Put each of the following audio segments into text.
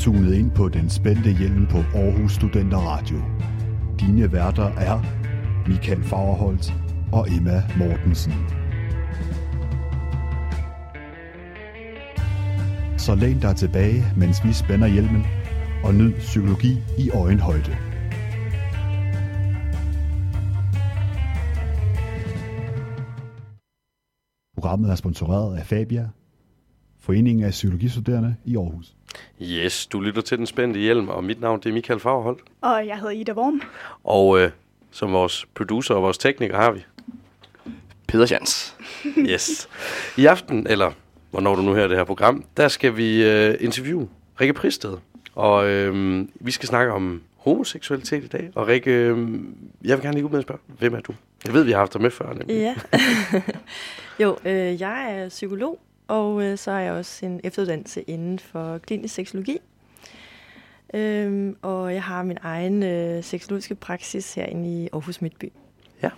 tunet ind på den spændte hjelm på Aarhus Studenter Radio. Dine værter er Michael Fagerholt og Emma Mortensen. Så læn dig tilbage, mens vi spænder hjelmen, og nyd psykologi i øjenhøjde. Programmet er sponsoreret af Fabia, Foreningen af Psykologistuderende i Aarhus. Yes, du lytter til Den Spændte Hjelm, og mit navn det er Michael Fagerholt. Og jeg hedder Ida Worm. Og øh, som vores producer og vores tekniker har vi... Peter Jans. Yes. I aften, eller hvornår du nu hører det her program, der skal vi øh, interviewe Rikke Pristed. Og øh, vi skal snakke om homoseksualitet i dag. Og Rikke, øh, jeg vil gerne lige ud med at spørge, hvem er du? Jeg ved, vi har haft dig med før, nemlig. Ja. jo, øh, jeg er psykolog, og øh, så er jeg også en efteruddannelse inden for klinisk seksologi. Øhm, og jeg har min egen øh, seksologiske praksis herinde i Aarhus Midtby. Ja.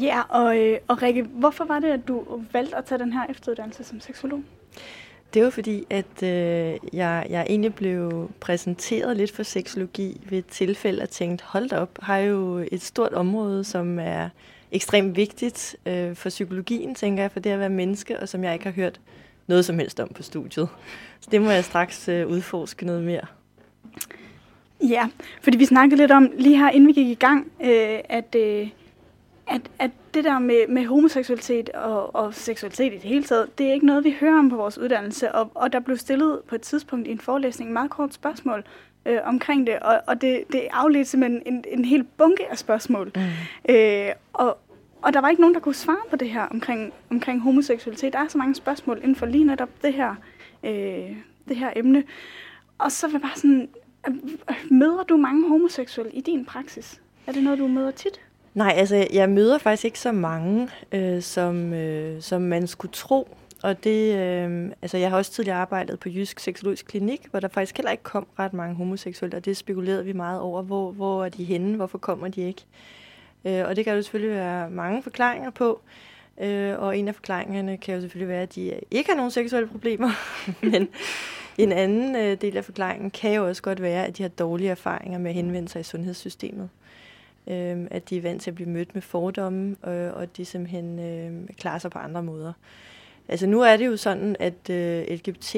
Ja, og, øh, og Rikke, hvorfor var det, at du valgte at tage den her efteruddannelse som seksolog? Det var fordi, at øh, jeg, jeg egentlig blev præsenteret lidt for seksologi ved et tilfælde og tænkte, hold da op, har jo et stort område, som er ekstremt vigtigt øh, for psykologien, tænker jeg, for det at være menneske, og som jeg ikke har hørt noget som helst om på studiet. Så det må jeg straks øh, udforske noget mere. Ja, fordi vi snakkede lidt om, lige her inden vi gik i gang, øh, at, øh, at, at det der med, med homoseksualitet og, og seksualitet i det hele taget, det er ikke noget, vi hører om på vores uddannelse. Og, og der blev stillet på et tidspunkt i en forelæsning meget kort spørgsmål øh, omkring det, og, og det, det afledte simpelthen en, en hel bunke af spørgsmål. Mm. Øh, og, og der var ikke nogen, der kunne svare på det her omkring, omkring homoseksualitet. Der er så mange spørgsmål inden for lige netop det her, øh, det her emne. Og så var jeg bare sådan, øh, møder du mange homoseksuelle i din praksis? Er det noget, du møder tit? Nej, altså jeg møder faktisk ikke så mange, øh, som, øh, som man skulle tro. Og det, øh, altså jeg har også tidligere arbejdet på Jysk Seksologisk Klinik, hvor der faktisk heller ikke kom ret mange homoseksuelle, og det spekulerede vi meget over, hvor, hvor er de henne, hvorfor kommer de ikke? Øh, og det kan jo selvfølgelig være mange forklaringer på, øh, og en af forklaringerne kan jo selvfølgelig være, at de ikke har nogen seksuelle problemer, men en anden øh, del af forklaringen kan jo også godt være, at de har dårlige erfaringer med at henvende sig i sundhedssystemet. Øh, at de er vant til at blive mødt med fordomme, øh, og at de simpelthen øh, klarer sig på andre måder. Altså nu er det jo sådan, at øh, LGBT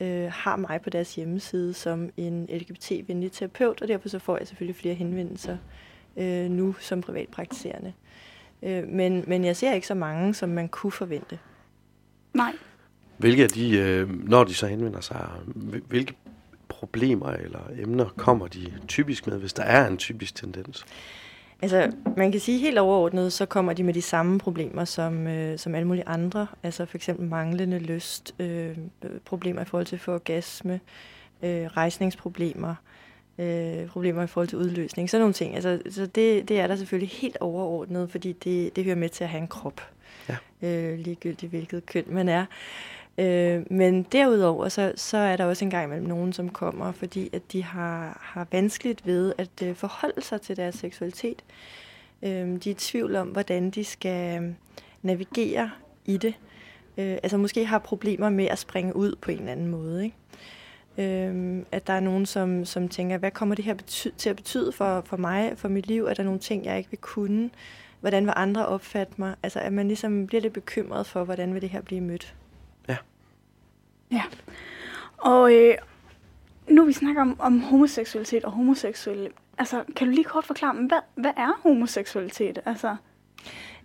øh, har mig på deres hjemmeside som en LGBT-venlig terapeut, og derfor så får jeg selvfølgelig flere henvendelser øh, nu som privatpraktiserende. Øh, men, men jeg ser ikke så mange, som man kunne forvente. Nej. Hvilke af de, øh, når de så henvender sig, hvilke problemer eller emner kommer de typisk med, hvis der er en typisk tendens? Altså, man kan sige helt overordnet, så kommer de med de samme problemer som, øh, som alle mulige andre. Altså for eksempel manglende lyst, øh, problemer i forhold til at få orgasme, øh, rejsningsproblemer, øh, problemer i forhold til udløsning, sådan nogle ting. Altså, så det, det er der selvfølgelig helt overordnet, fordi det, det hører med til at have en krop. Ja. Øh, ligegyldigt hvilket køn man er. Øh, men derudover, så, så er der også en gang imellem nogen, som kommer, fordi at de har, har vanskeligt ved at øh, forholde sig til deres seksualitet. Øh, de er i tvivl om, hvordan de skal øh, navigere i det. Øh, altså måske har problemer med at springe ud på en eller anden måde. Ikke? Øh, at der er nogen, som, som tænker, hvad kommer det her bety- til at betyde for, for mig, for mit liv? Er der nogle ting, jeg ikke vil kunne? Hvordan vil andre opfatte mig? Altså at man ligesom bliver lidt bekymret for, hvordan vil det her blive mødt? Ja. Og øh, nu vi snakker om, om homoseksualitet og homoseksuelle, altså kan du lige kort forklare, hvad, hvad er homoseksualitet? Altså,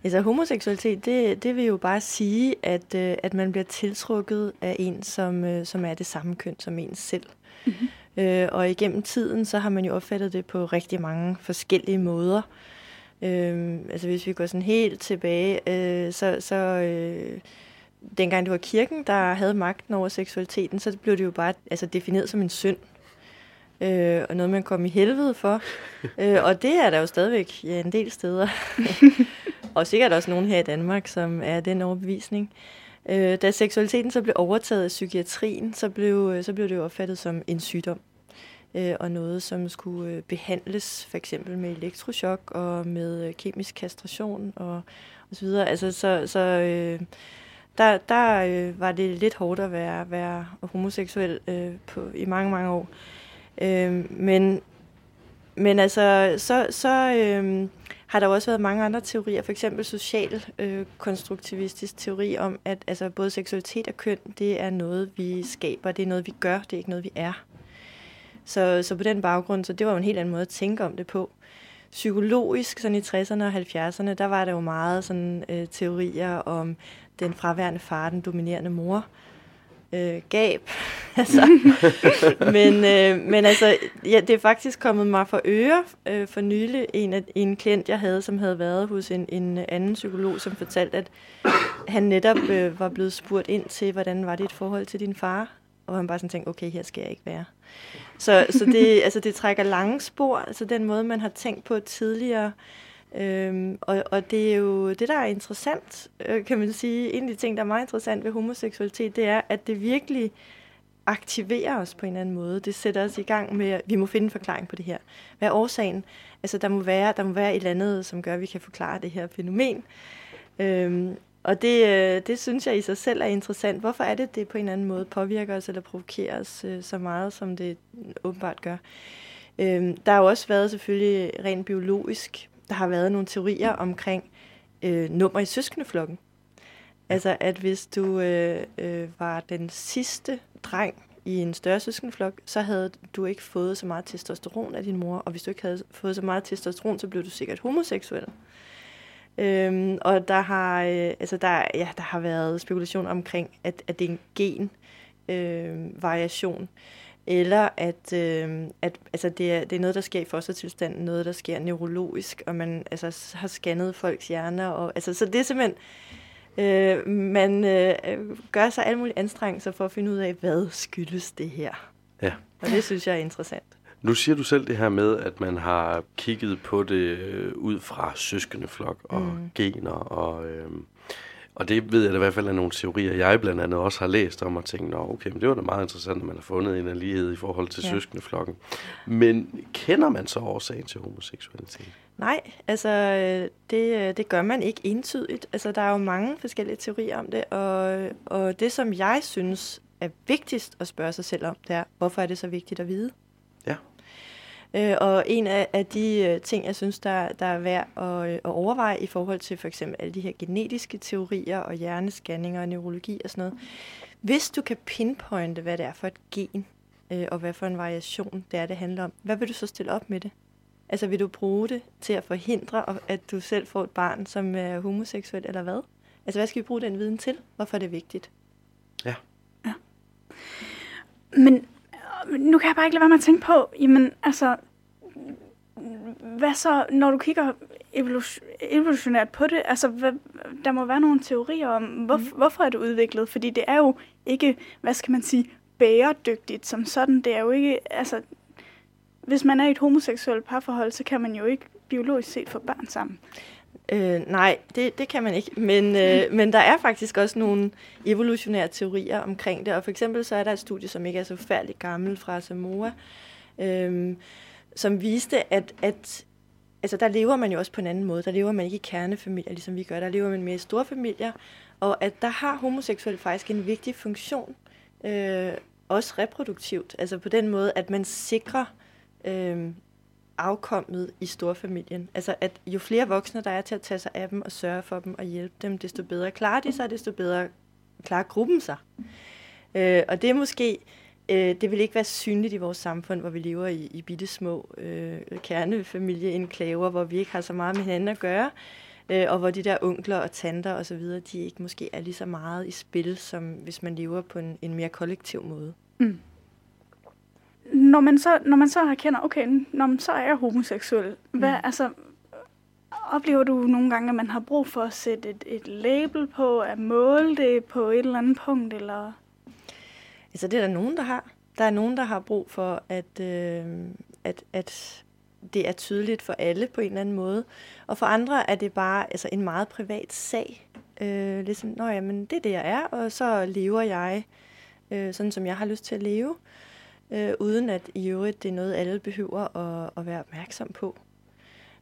Altså homoseksualitet, det, det vil jo bare sige, at, øh, at man bliver tiltrukket af en, som, øh, som er det samme køn som en selv. Mm-hmm. Øh, og igennem tiden, så har man jo opfattet det på rigtig mange forskellige måder. Øh, altså hvis vi går sådan helt tilbage, øh, så, så øh, dengang det var kirken, der havde magten over seksualiteten, så blev det jo bare altså, defineret som en synd. Øh, og noget, man kom i helvede for. øh, og det er der jo stadigvæk ja, en del steder. og sikkert også nogen her i Danmark, som er den overbevisning. Øh, da seksualiteten så blev overtaget af psykiatrien, så blev, så blev det jo opfattet som en sygdom. Øh, og noget, som skulle øh, behandles for eksempel med elektrochok og med øh, kemisk kastration og, og så videre. Altså, så, så øh, der, der øh, var det lidt hårdt at være, være homoseksuel øh, på, i mange, mange år. Øh, Øh, men, men altså, så, så øh, har der også været mange andre teorier, for eksempel social øh, konstruktivistisk teori om, at altså, både seksualitet og køn, det er noget, vi skaber, det er noget, vi gør, det er ikke noget, vi er. Så, så på den baggrund, så det var jo en helt anden måde at tænke om det på. Psykologisk, sådan i 60'erne og 70'erne, der var der jo meget sådan øh, teorier om den fraværende far, den dominerende mor, øh, gab. altså. men, øh, men altså, ja, det er faktisk kommet mig for øre øh, for nylig. En, af, en klient, jeg havde, som havde været hos en, en anden psykolog, som fortalte, at han netop øh, var blevet spurgt ind til, hvordan var det et forhold til din far? Og han bare sådan tænkte, okay, her skal jeg ikke være. Så, så det, altså, det trækker lange spor, altså den måde, man har tænkt på tidligere. Øhm, og, og det er jo det, der er interessant, øh, kan man sige. En af de ting, der er meget interessant ved homoseksualitet, det er, at det virkelig aktiverer os på en eller anden måde. Det sætter os i gang med, at vi må finde en forklaring på det her. Hvad er årsagen? Altså, der må være, der må være et eller andet, som gør, at vi kan forklare det her fænomen. Øhm, og det, øh, det synes jeg i sig selv er interessant. Hvorfor er det, det på en eller anden måde påvirker os eller provokerer os øh, så meget, som det åbenbart gør? Øhm, der har jo også været selvfølgelig rent biologisk, der har været nogle teorier omkring øh, nummer i søskendeflokken. Altså at hvis du øh, øh, var den sidste dreng i en større søskendeflok, så havde du ikke fået så meget testosteron af din mor, og hvis du ikke havde fået så meget testosteron, så blev du sikkert homoseksuel. Øhm, og der har, øh, altså der, ja, der har været spekulation omkring, at, at det er en gen øh, variation, eller at, øh, at altså det, er, det er noget, der sker i fostertilstanden, noget, der sker neurologisk, og man altså, har scannet folks hjerner. Og, altså, så det er simpelthen, øh, man øh, gør sig alle mulige anstrengelser for at finde ud af, hvad skyldes det her. Ja. Og det synes jeg er interessant. Nu siger du selv det her med, at man har kigget på det øh, ud fra søskendeflok og mm. gener, og, øh, og det ved jeg da i hvert fald er nogle teorier, jeg blandt andet også har læst om og tænkt, Nå, okay, men det var da meget interessant, at man har fundet en lighed i forhold til ja. søskendeflokken. Men kender man så årsagen til homoseksualitet? Nej, altså det, det gør man ikke entydigt. Altså der er jo mange forskellige teorier om det, og, og det som jeg synes er vigtigst at spørge sig selv om, det er, hvorfor er det så vigtigt at vide? Øh, og en af, af de øh, ting, jeg synes, der, der er værd at, øh, at overveje i forhold til for eksempel alle de her genetiske teorier og hjernescanninger og neurologi og sådan noget. Hvis du kan pinpointe, hvad det er for et gen, øh, og hvad for en variation det er, det handler om, hvad vil du så stille op med det? Altså vil du bruge det til at forhindre, at du selv får et barn, som er homoseksuel, eller hvad? Altså hvad skal vi bruge den viden til? Hvorfor er det vigtigt? Ja. ja. Men nu kan jeg bare ikke lade være med at tænke på, jamen altså, hvad så, når du kigger evolutionært på det, altså hvad, der må være nogle teorier om, hvor, mm. hvorfor er det udviklet, fordi det er jo ikke, hvad skal man sige, bæredygtigt som sådan, det er jo ikke, altså, hvis man er i et homoseksuelt parforhold, så kan man jo ikke biologisk set få børn sammen. Øh, nej, det, det kan man ikke. Men, øh, men der er faktisk også nogle evolutionære teorier omkring det. Og for eksempel så er der et studie, som ikke er så færdigt gammel fra Samoa, øh, som viste, at, at altså, der lever man jo også på en anden måde. Der lever man ikke i kernefamilier, ligesom vi gør. Der lever man mere i store familier. Og at der har homoseksuel faktisk en vigtig funktion, øh, også reproduktivt. Altså på den måde, at man sikrer øh, afkommet i storfamilien. Altså at jo flere voksne der er til at tage sig af dem og sørge for dem og hjælpe dem, desto bedre klarer de sig, desto bedre klarer gruppen sig. Øh, og det er måske, øh, det vil ikke være synligt i vores samfund, hvor vi lever i, i bitte små øh, kernefamilieenklaver, hvor vi ikke har så meget med hinanden at gøre, øh, og hvor de der onkler og tanter osv., de ikke måske er lige så meget i spil, som hvis man lever på en, en mere kollektiv måde. Mm når man så, når man så erkender, okay, når man så er jeg homoseksuel, hvad, mm. altså, oplever du nogle gange, at man har brug for at sætte et, et label på, at måle det på et eller andet punkt, eller? Altså, det er der nogen, der har. Der er nogen, der har brug for, at, øh, at, at det er tydeligt for alle på en eller anden måde. Og for andre er det bare altså, en meget privat sag. Øh, ligesom, nå ja, men det er det, jeg er, og så lever jeg øh, sådan, som jeg har lyst til at leve øh, uden at i øvrigt det er noget, alle behøver at, at være opmærksom på.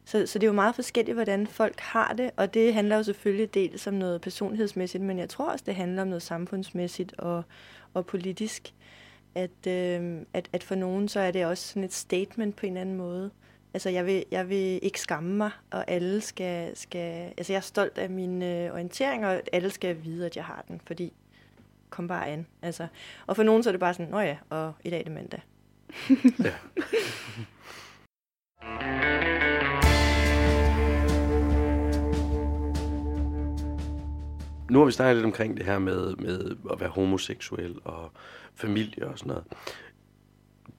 Så, så det er jo meget forskelligt, hvordan folk har det, og det handler jo selvfølgelig dels om noget personlighedsmæssigt, men jeg tror også, det handler om noget samfundsmæssigt og, og politisk. At, øh, at, at for nogen, så er det også sådan et statement på en eller anden måde. Altså, jeg vil, jeg vil ikke skamme mig, og alle skal, skal... Altså, jeg er stolt af min øh, orientering, og alle skal vide, at jeg har den, fordi kom bare an. Altså, og for nogen så er det bare sådan, nå ja, og i dag er det mandag. ja. Nu har vi snakket lidt omkring det her med, med at være homoseksuel og familie og sådan noget.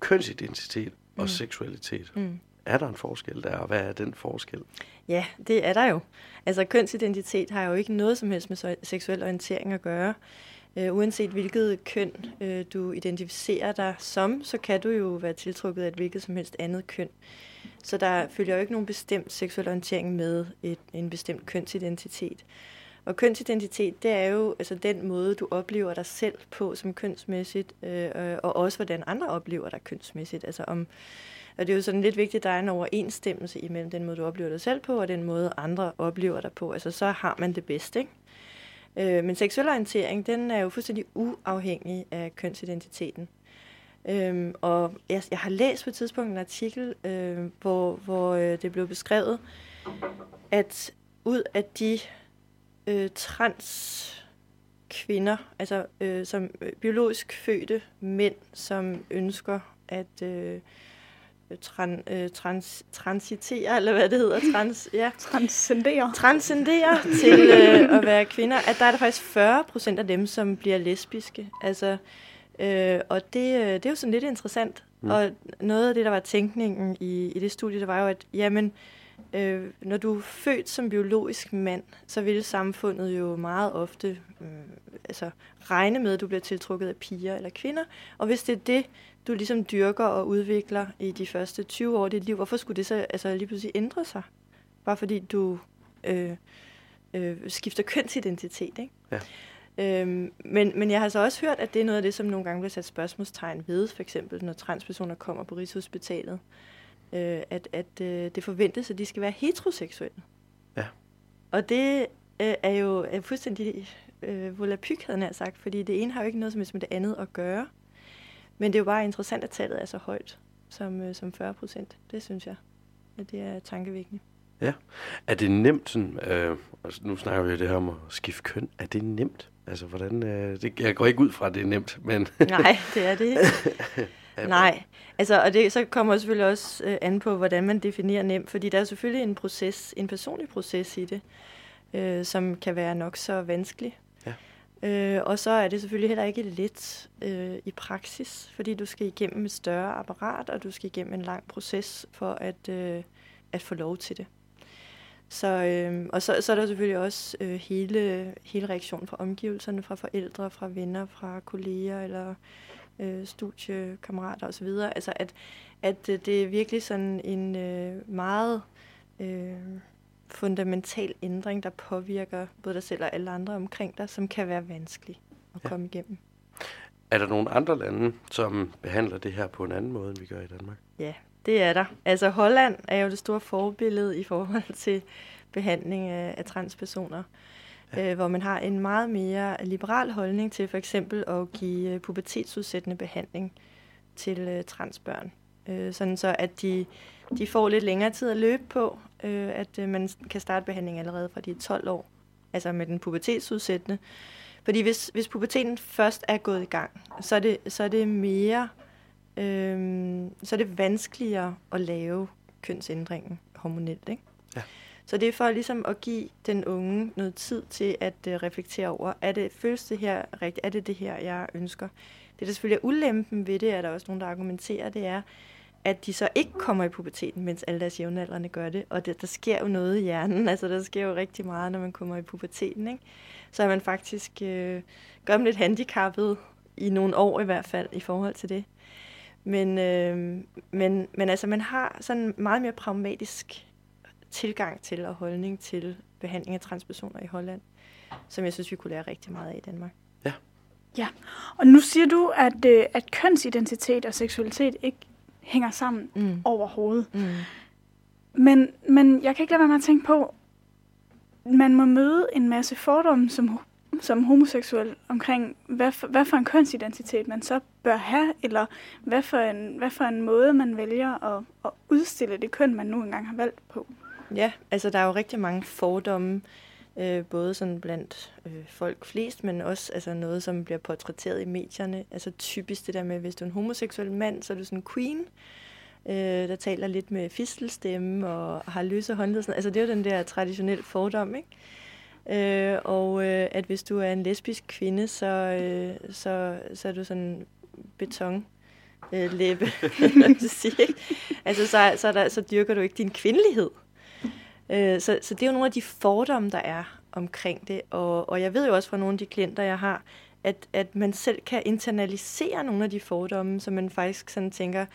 Kønsidentitet og mm. seksualitet. Mm. Er der en forskel der, og hvad er den forskel? Ja, det er der jo. Altså kønsidentitet har jo ikke noget som helst med seksuel orientering at gøre. Øh, uanset hvilket køn øh, du identificerer dig som, så kan du jo være tiltrukket af et hvilket som helst andet køn. Så der følger jo ikke nogen bestemt seksuel orientering med et, en bestemt kønsidentitet. Og kønsidentitet, det er jo altså den måde, du oplever dig selv på som kønsmæssigt, øh, og også hvordan andre oplever dig kønsmæssigt. Altså om, og det er jo sådan lidt vigtigt, at der er en overensstemmelse imellem den måde, du oplever dig selv på, og den måde, andre oplever dig på. Altså så har man det bedst, ikke? Øh, men seksuel orientering, den er jo fuldstændig uafhængig af kønsidentiteten. Øhm, og jeg, jeg har læst på et tidspunkt en artikel, øh, hvor, hvor øh, det blev beskrevet, at ud af de øh, trans kvinder, altså øh, som øh, biologisk fødte mænd, som ønsker at øh, tran, øh, trans, transitere, eller hvad det hedder, trans, ja. transcendere, transcendere til øh, at være kvinder, at der er der faktisk 40 procent af dem, som bliver lesbiske. Altså, øh, og det, øh, det er jo sådan lidt interessant. Mm. Og noget af det, der var tænkningen i, i det studie, der var jo, at jamen, øh, når du er født som biologisk mand, så vil samfundet jo meget ofte øh, altså, regne med, at du bliver tiltrukket af piger eller kvinder. Og hvis det er det, du ligesom dyrker og udvikler i de første 20 år af dit liv, hvorfor skulle det så altså, lige pludselig ændre sig? Bare fordi du øh, øh, skifter kønsidentitet, ikke? Ja. Øhm, men, men jeg har så også hørt, at det er noget af det, som nogle gange bliver sat spørgsmålstegn ved, for eksempel når transpersoner kommer på Rigshospitalet øh, at, at øh, det forventes, at de skal være heteroseksuelle. Ja. Og det øh, er jo er fuldstændig øh, volapyk, havde jeg sagt, fordi det ene har jo ikke noget som med det andet at gøre. Men det er jo bare interessant, at tallet er så højt som, øh, som 40 procent. Det synes jeg, at det er tankevækkende. Ja. Er det nemt sådan, øh, altså nu snakker vi jo det her om at skifte køn, er det nemt? Altså hvordan, øh, det, jeg går ikke ud fra, at det er nemt, men... Nej, det er det ikke. Nej, altså, og det så kommer selvfølgelig også øh, an på, hvordan man definerer nemt, fordi der er selvfølgelig en proces, en personlig proces i det, øh, som kan være nok så vanskelig. Ja. Øh, og så er det selvfølgelig heller ikke let øh, i praksis, fordi du skal igennem et større apparat, og du skal igennem en lang proces for at, øh, at få lov til det. Så, øh, og så, så er der selvfølgelig også øh, hele, hele reaktionen fra omgivelserne, fra forældre, fra venner, fra kolleger eller øh, studiekammerater osv. Altså at, at øh, det er virkelig sådan en øh, meget øh, fundamental ændring, der påvirker både dig selv og alle andre omkring dig, som kan være vanskelig at ja. komme igennem. Er der nogle andre lande, som behandler det her på en anden måde, end vi gør i Danmark? Ja, det er der. Altså Holland er jo det store forbillede i forhold til behandling af, af transpersoner ja. øh, hvor man har en meget mere liberal holdning til for eksempel at give øh, pubertetsudsættende behandling til øh, transbørn. Øh, sådan så, at de, de får lidt længere tid at løbe på, øh, at øh, man kan starte behandling allerede fra de er 12 år, altså med den pubertetsudsættende. Fordi hvis, hvis puberteten først er gået i gang, så er det, så er det mere, øh, så er det vanskeligere at lave kønsændringen hormonelt, ikke? Ja. Så det er for ligesom at give den unge noget tid til at øh, reflektere over, er det, føles det her rigtigt? Er det det her, jeg ønsker? Det, der selvfølgelig er ulempen ved det, er der også nogen, der argumenterer, det er, at de så ikke kommer i puberteten, mens alle deres jævnaldrende gør det. Og det, der sker jo noget i hjernen. Altså, der sker jo rigtig meget, når man kommer i puberteten. Ikke? Så er man faktisk øh, gør dem lidt handicappet i nogle år i hvert fald i forhold til det. Men, øh, men, men altså, man har sådan meget mere pragmatisk tilgang til og holdning til behandling af transpersoner i Holland, som jeg synes, vi kunne lære rigtig meget af i Danmark. Ja. Ja, og nu siger du, at, øh, at kønsidentitet og seksualitet ikke hænger sammen mm. overhovedet. Mm. Men, men jeg kan ikke lade være med at tænke på, man må møde en masse fordomme som, som homoseksuel omkring, hvad for, hvad for en kønsidentitet man så bør have, eller hvad for en, hvad for en måde man vælger at, at udstille det køn, man nu engang har valgt på. Ja, altså der er jo rigtig mange fordomme, øh, både sådan blandt øh, folk flest, men også altså noget, som bliver portrætteret i medierne. Altså typisk det der med, hvis du er en homoseksuel mand, så er du sådan en queen, øh, der taler lidt med fistelstemme og har løse håndled. Sådan. Altså det er jo den der traditionelle fordom, ikke? Øh, og øh, at hvis du er en lesbisk kvinde, så, øh, så, så er du sådan beton øh, læbe, altså så, så, der, så dyrker du ikke din kvindelighed. Øh, så, så det er jo nogle af de fordomme, der er omkring det. Og, og jeg ved jo også fra nogle af de klienter, jeg har, at, at man selv kan internalisere nogle af de fordomme, så man faktisk sådan tænker,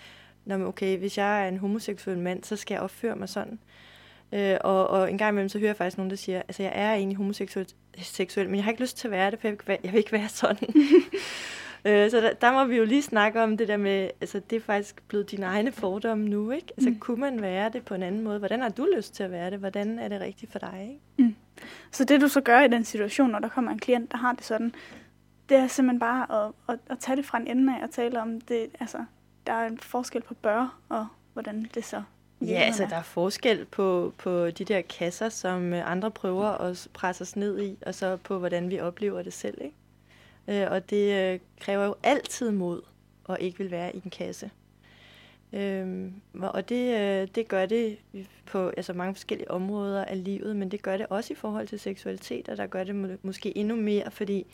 okay, hvis jeg er en homoseksuel mand, så skal jeg opføre mig sådan. Øh, og, og en gang imellem, så hører jeg faktisk nogen, der siger, altså jeg er egentlig homoseksuel, seksuel, men jeg har ikke lyst til at være det, for jeg vil ikke være, jeg vil ikke være sådan. øh, så der, der må vi jo lige snakke om det der med, altså det er faktisk blevet dine egne fordomme nu, ikke? Altså mm. kunne man være det på en anden måde? Hvordan har du lyst til at være det? Hvordan er det rigtigt for dig, ikke? Mm. Så det du så gør i den situation, når der kommer en klient, der har det sådan, det er simpelthen bare at, at, at tage det fra en ende af og tale om det, altså der er en forskel på bør og hvordan det så Ja, altså der er forskel på, på de der kasser, som andre prøver at presse os ned i, og så på, hvordan vi oplever det selv. Ikke? Øh, og det øh, kræver jo altid mod at ikke vil være i en kasse. Øhm, og det, det gør det på altså mange forskellige områder af livet, men det gør det også i forhold til seksualitet, og der gør det må, måske endnu mere, fordi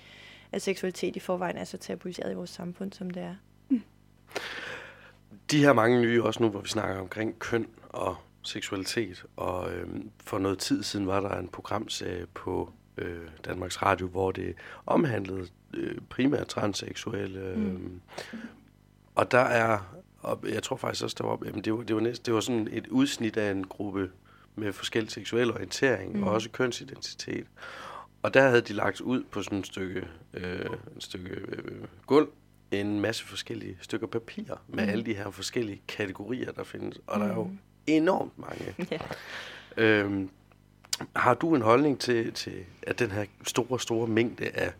at seksualitet i forvejen er så tabuiseret i vores samfund, som det er. Mm de her mange nye, også nu hvor vi snakker omkring køn og seksualitet, og øh, for noget tid siden var der en programserie på øh, Danmarks Radio, hvor det omhandlede øh, primært transseksuelle. Øh, mm. Og der er, og jeg tror faktisk også, der var, jamen det var, det var, næst, det var sådan et udsnit af en gruppe med forskellig seksuel orientering mm. og også kønsidentitet. Og der havde de lagt ud på sådan et stykke, øh, et stykke øh, gulv, en masse forskellige stykker papir med mm. alle de her forskellige kategorier, der findes. Og mm. der er jo mm. enormt mange. Yeah. Øhm, har du en holdning til, til at den her store, store mængde af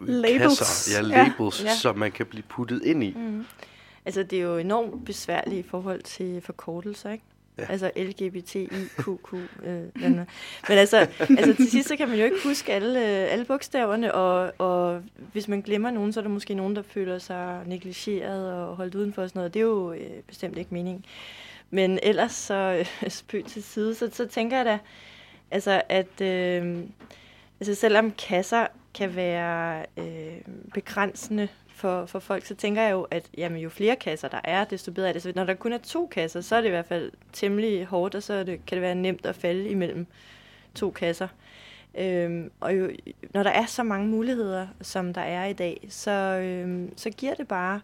labels, kasser, ja, labels, ja. som man kan blive puttet ind i? Mm. Altså, det er jo enormt besværligt i forhold til forkortelser, ikke? Ja. Altså LGBTIQQ. Øh, Men altså, altså til sidst så kan man jo ikke huske alle, alle bogstaverne, og, og hvis man glemmer nogen, så er der måske nogen, der føler sig negligeret og holdt udenfor og sådan noget. Det er jo øh, bestemt ikke meningen. Men ellers så øh, spøg til side, så, så tænker jeg da, altså at øh, altså selvom kasser kan være øh, begrænsende for, for folk, så tænker jeg jo, at jamen, jo flere kasser der er, desto bedre er det. Så når der kun er to kasser, så er det i hvert fald temmelig hårdt, og så er det, kan det være nemt at falde imellem to kasser. Øhm, og jo, når der er så mange muligheder, som der er i dag, så, øhm, så giver det bare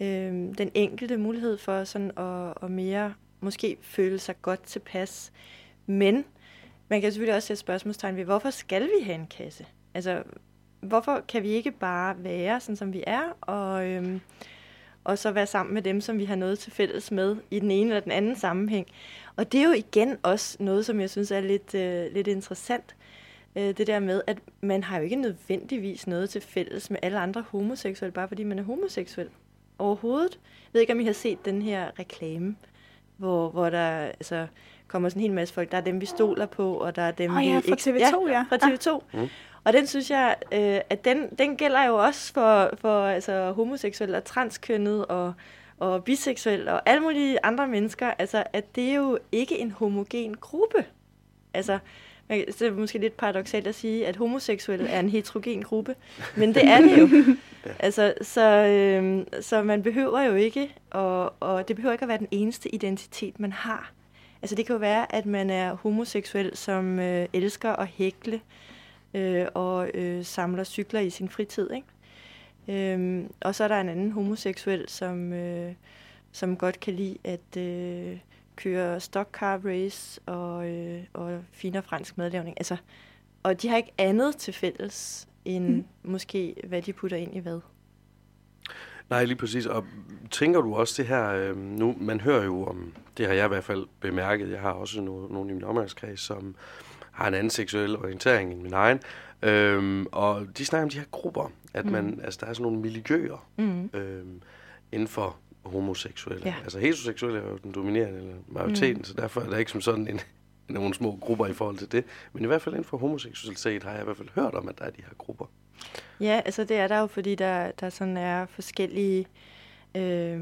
øh, den enkelte mulighed for sådan at, at mere måske føle sig godt tilpas. Men man kan selvfølgelig også sætte spørgsmålstegn ved, hvorfor skal vi have en kasse? Altså, hvorfor kan vi ikke bare være sådan, som vi er, og, øhm, og så være sammen med dem, som vi har noget til fælles med i den ene eller den anden sammenhæng. Og det er jo igen også noget, som jeg synes er lidt, øh, lidt interessant. Øh, det der med, at man har jo ikke nødvendigvis noget til fælles med alle andre homoseksuelle, bare fordi man er homoseksuel overhovedet. Jeg ved ikke, om I har set den her reklame, hvor, hvor der altså, kommer sådan en hel masse folk. Der er dem, vi stoler på, og der er dem, oh, ja, vi fra TV2, ja. ja. fra TV2. Ja. Mm. Og den synes jeg, øh, at den, den gælder jo også for, for altså, homoseksuelle og transkønnet og, og biseksuelle og alle mulige andre mennesker. Altså, at det er jo ikke en homogen gruppe. Altså, det er måske lidt paradoxalt at sige, at homoseksuelle er en heterogen gruppe, men det er det jo. altså, så, øh, så man behøver jo ikke, og, og det behøver ikke at være den eneste identitet, man har. Altså det kan jo være, at man er homoseksuel, som øh, elsker at hækle, øh, og øh, samler cykler i sin fritid. Ikke? Øhm, og så er der en anden homoseksuel, som, øh, som godt kan lide at øh, køre stock car race og, øh, og finere fransk madlavning. Altså, og de har ikke andet til fælles, end mm. måske hvad de putter ind i hvad. Nej, lige præcis. Og tænker du også det her, øh, nu, man hører jo om, det har jeg i hvert fald bemærket, jeg har også no, nogle i min omgangskreds, som har en anden seksuel orientering end min egen, øhm, og de snakker om de her grupper, at man, mm. altså der er sådan nogle miljøer mm. øhm, inden for homoseksuelle. Ja. Altså heteroseksuelle er jo den dominerende eller majoriteten, mm. så derfor er der ikke som sådan en, nogle små grupper i forhold til det. Men i hvert fald inden for homoseksualitet har jeg i hvert fald hørt om, at der er de her grupper. Ja, altså det er der jo, fordi der, der sådan er forskellige øh,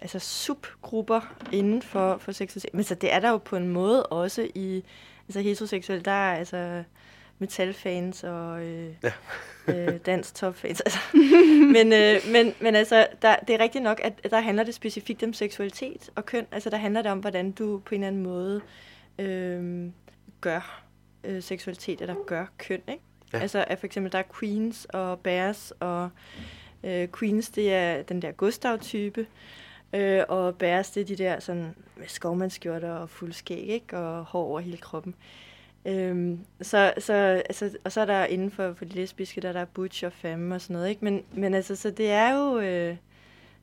altså subgrupper inden for, for seksualitet. Men så det er der jo på en måde også i altså heteroseksuelle. Der er altså metalfans og øh, ja. øh, dans topfans. Altså. men, øh, men, men altså, der, det er rigtigt nok, at der handler det specifikt om seksualitet og køn. Altså der handler det om, hvordan du på en eller anden måde øh, gør øh, seksualitet, eller gør køn, ikke? Ja. Altså at for eksempel der er queens og bears, og øh, queens det er den der Gustav-type, øh, og bears det er de der sådan med skovmandskjorter og fuld skæg, ikke? Og hår over hele kroppen. Øhm, så, så, altså, og så er der inden for, for de lesbiske, der, der er butch og femme og sådan noget, ikke? Men, men altså, så det er jo, øh,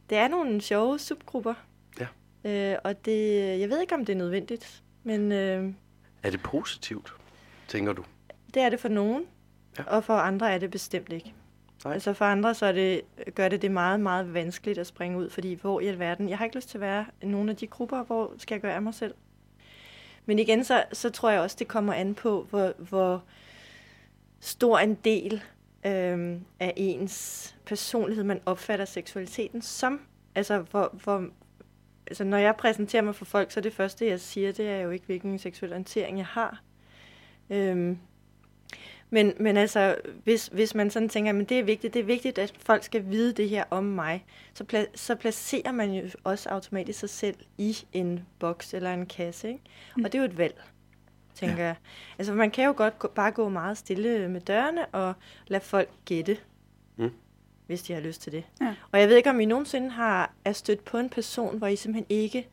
det er nogle sjove subgrupper. Ja. Øh, og det, jeg ved ikke, om det er nødvendigt, men... Øh, er det positivt, tænker du? Det er det for nogen, ja. og for andre er det bestemt ikke. Nej. Altså for andre så er det, gør det det meget, meget vanskeligt at springe ud, fordi hvor i alverden, jeg har ikke lyst til at være i nogle af de grupper, hvor skal jeg gøre af mig selv. Men igen, så, så tror jeg også, det kommer an på, hvor, hvor stor en del øh, af ens personlighed, man opfatter seksualiteten som. Altså, hvor, hvor, altså, når jeg præsenterer mig for folk, så det første, jeg siger, det er jo ikke, hvilken seksuel orientering jeg har. Øhm, men, men altså, hvis, hvis man sådan tænker, at det er vigtigt, det er vigtigt, at folk skal vide det her om mig, så, pla- så placerer man jo også automatisk sig selv i en boks eller en kasse. Ikke? Mm. Og det er jo et valg, tænker ja. jeg. Altså, man kan jo godt gå, bare gå meget stille med dørene og lade folk gætte, mm. hvis de har lyst til det. Ja. Og jeg ved ikke, om I nogensinde har er stødt på en person, hvor I simpelthen ikke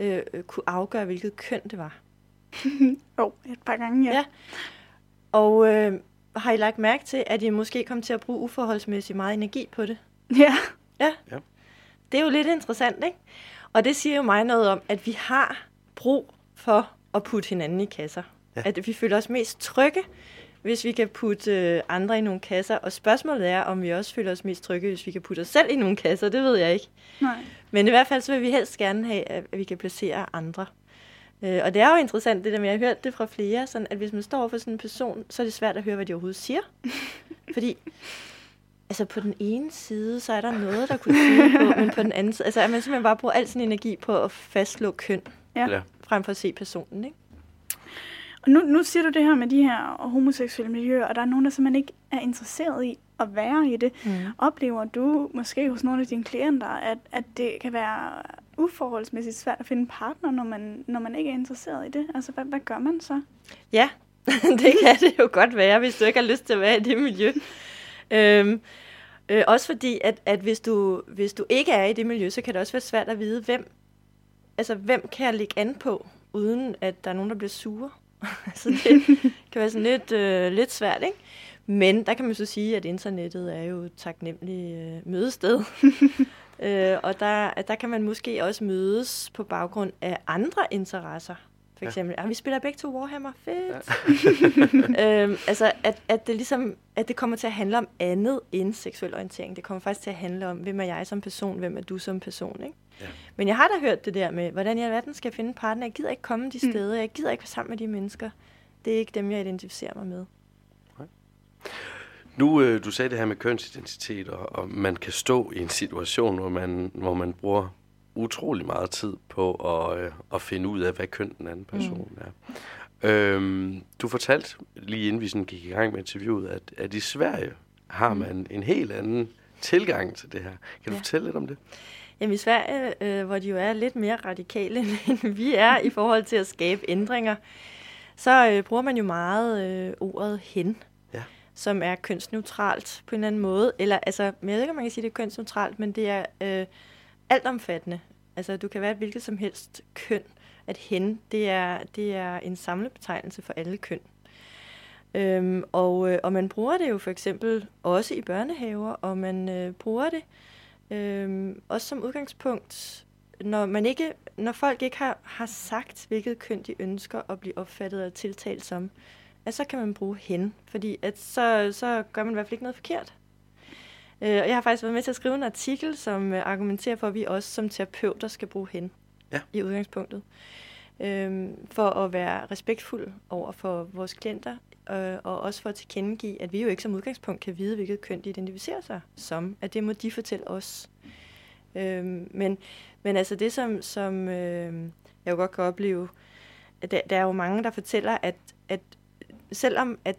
øh, kunne afgøre, hvilket køn det var. Jo, oh, et par gange, ja. ja. Og øh, har I lagt mærke til, at I måske kom til at bruge uforholdsmæssigt meget energi på det? Ja. Ja. ja. Det er jo lidt interessant, ikke? Og det siger jo mig noget om, at vi har brug for at putte hinanden i kasser. Ja. At vi føler os mest trygge, hvis vi kan putte øh, andre i nogle kasser. Og spørgsmålet er, om vi også føler os mest trygge, hvis vi kan putte os selv i nogle kasser. Det ved jeg ikke. Nej. Men i hvert fald så vil vi helst gerne have, at vi kan placere andre. Øh, og det er jo interessant, det der med, jeg har hørt det fra flere, sådan, at hvis man står for sådan en person, så er det svært at høre, hvad de overhovedet siger. Fordi altså på den ene side, så er der noget, der kunne tyde på, men på den anden side, altså at man simpelthen bare bruger al sin energi på at fastslå køn, ja. frem for at se personen, ikke? Og nu, nu siger du det her med de her homoseksuelle miljøer, og der er nogen, der simpelthen ikke er interesseret i at være i det. Mm. Oplever du måske hos nogle af dine klienter, at, at det kan være uforholdsmæssigt svært at finde en partner, når man, når man ikke er interesseret i det? Altså, hvad, hvad gør man så? Ja, det kan det jo godt være, hvis du ikke har lyst til at være i det miljø. Øhm, øh, også fordi, at, at hvis, du, hvis du ikke er i det miljø, så kan det også være svært at vide, hvem, altså, hvem kan jeg ligge an på, uden at der er nogen, der bliver sure. så det kan være sådan lidt, øh, lidt svært, ikke? Men der kan man så sige, at internettet er jo et taknemmeligt øh, mødested øh, og der, der kan man måske også mødes på baggrund af andre interesser. For eksempel, ja. ah, vi spiller begge to Warhammer, fedt. Ja. øhm, altså, at, at, det ligesom, at det kommer til at handle om andet end seksuel orientering. Det kommer faktisk til at handle om, hvem er jeg som person, hvem er du som person, ikke? Ja. Men jeg har da hørt det der med, hvordan jeg i verden skal finde en partner. Jeg gider ikke komme de mm. steder. Mm. Jeg gider ikke være sammen med de mennesker. Det er ikke dem, jeg identificerer mig med. Nu, øh, du sagde det her med kønsidentitet, og, og man kan stå i en situation, hvor man, hvor man bruger utrolig meget tid på at, øh, at finde ud af, hvad køn den anden person mm. er. Øhm, du fortalte lige inden vi sådan gik i gang med interviewet, at, at i Sverige har mm. man en helt anden tilgang til det her. Kan du ja. fortælle lidt om det? Jamen i Sverige, øh, hvor de jo er lidt mere radikale, end vi er i forhold til at skabe ændringer, så øh, bruger man jo meget øh, ordet hen som er kønsneutralt på en eller anden måde. Eller, altså, jeg ved ikke, om man kan sige, det er kønsneutralt, men det er øh, altomfattende. Altså, du kan være et hvilket som helst køn. At hen, det er, det er en samlebetegnelse for alle køn. Øhm, og, øh, og man bruger det jo for eksempel også i børnehaver, og man øh, bruger det øh, også som udgangspunkt, når, man ikke, når folk ikke har, har sagt, hvilket køn de ønsker at blive opfattet og tiltalt som, at så kan man bruge hen, fordi at så, så gør man i hvert fald ikke noget forkert. Øh, og jeg har faktisk været med til at skrive en artikel, som øh, argumenterer for, at vi også som terapeuter skal bruge hen Ja. i udgangspunktet. Øhm, for at være respektfuld over for vores klienter, øh, og også for at tilkendegive, at vi jo ikke som udgangspunkt kan vide, hvilket køn de identificerer sig som. At det må de fortælle os. Øhm, men, men altså det, som, som øh, jeg jo godt kan opleve, at der, der er jo mange, der fortæller, at, at selvom at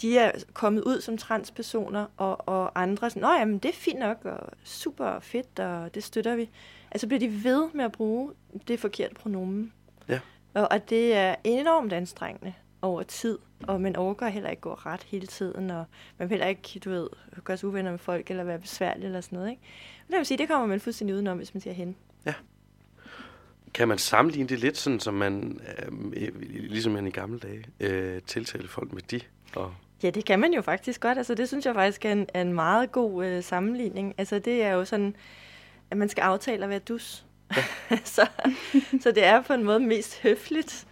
de er kommet ud som transpersoner, og, og andre sådan, Nå jamen, det er fint nok, og super fedt, og det støtter vi. Altså bliver de ved med at bruge det forkerte pronomen. Ja. Og, og det er enormt anstrengende over tid, og man overgår heller ikke gå ret hele tiden, og man vil heller ikke, du ved, gøre sig uvenner med folk, eller være besværlig, eller sådan noget, ikke? Men det vil sige, det kommer man fuldstændig udenom, hvis man siger hen. Kan man sammenligne det lidt sådan, som man, øh, ligesom man i gamle dage, øh, tiltalte folk med de? Og, Ja, det kan man jo faktisk godt. Altså, det synes jeg faktisk er en, er en meget god øh, sammenligning. Altså, det er jo sådan, at man skal aftale at være dus. Ja. så, så det er på en måde mest høfligt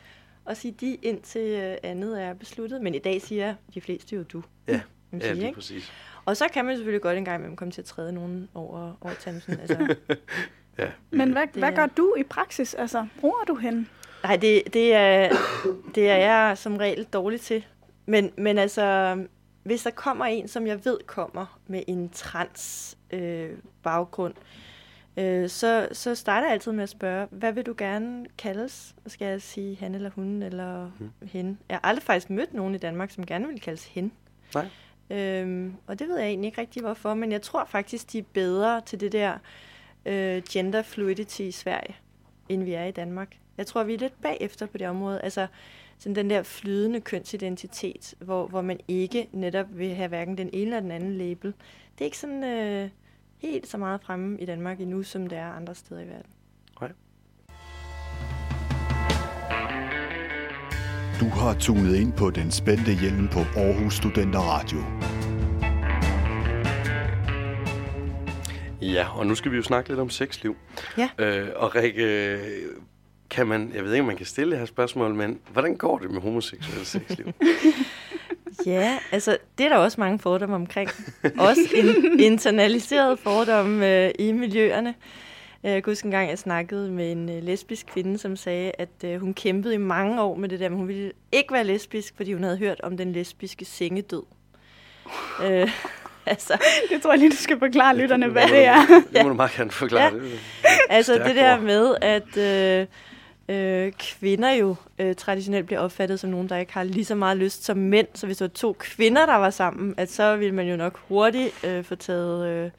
at sige de, indtil øh, andet er besluttet. Men i dag siger de fleste jo du. Ja, man ja sige, lige ikke? præcis. Og så kan man selvfølgelig godt en gang imellem komme til at træde nogen over, over tanden. Altså, Ja. Men hvad, Det hvad gør du i praksis? Altså, bruger du hen? Nej, det, det, er, det er jeg som regel dårlig til. Men, men altså, hvis der kommer en, som jeg ved kommer med en trans øh, baggrund, øh, så, så starter jeg altid med at spørge, hvad vil du gerne kaldes? Skal jeg sige han eller hun eller Mhm. hende? Jeg har aldrig faktisk mødt nogen i Danmark, som gerne vil kaldes hen. Nej. Øhm, og det ved jeg egentlig ikke rigtig hvorfor, men jeg tror faktisk, de er bedre til det der øh, gender fluidity i Sverige, end vi er i Danmark. Jeg tror, vi er lidt bagefter på det område. Altså, sådan den der flydende kønsidentitet, hvor, hvor man ikke netop vil have hverken den ene eller den anden label. Det er ikke sådan øh, helt så meget fremme i Danmark endnu, som det er andre steder i verden. Du har tunet ind på den spændte hjelm på Aarhus Studenter Radio. Ja, og nu skal vi jo snakke lidt om sexliv. Ja. Øh, og Rikke, kan man, jeg ved ikke, om man kan stille det her spørgsmål, men hvordan går det med homoseksuelle sexliv? Ja, altså det er der også mange fordomme omkring. Også en internaliseret fordomme øh, i miljøerne. Øh, Jeg kan huske en gang, jeg snakkede med en øh, lesbisk kvinde, som sagde, at øh, hun kæmpede i mange år med det der, men hun ville ikke være lesbisk, fordi hun havde hørt om den lesbiske sengedød. øh, altså, Det tror jeg lige, du skal forklare lytterne, hvad det er. Det må du meget gerne forklare. Ja. Det. altså det der ord. med, at øh, øh, kvinder jo øh, traditionelt bliver opfattet som nogen, der ikke har lige så meget lyst som mænd. Så hvis det var to kvinder, der var sammen, at så ville man jo nok hurtigt øh, få taget øh,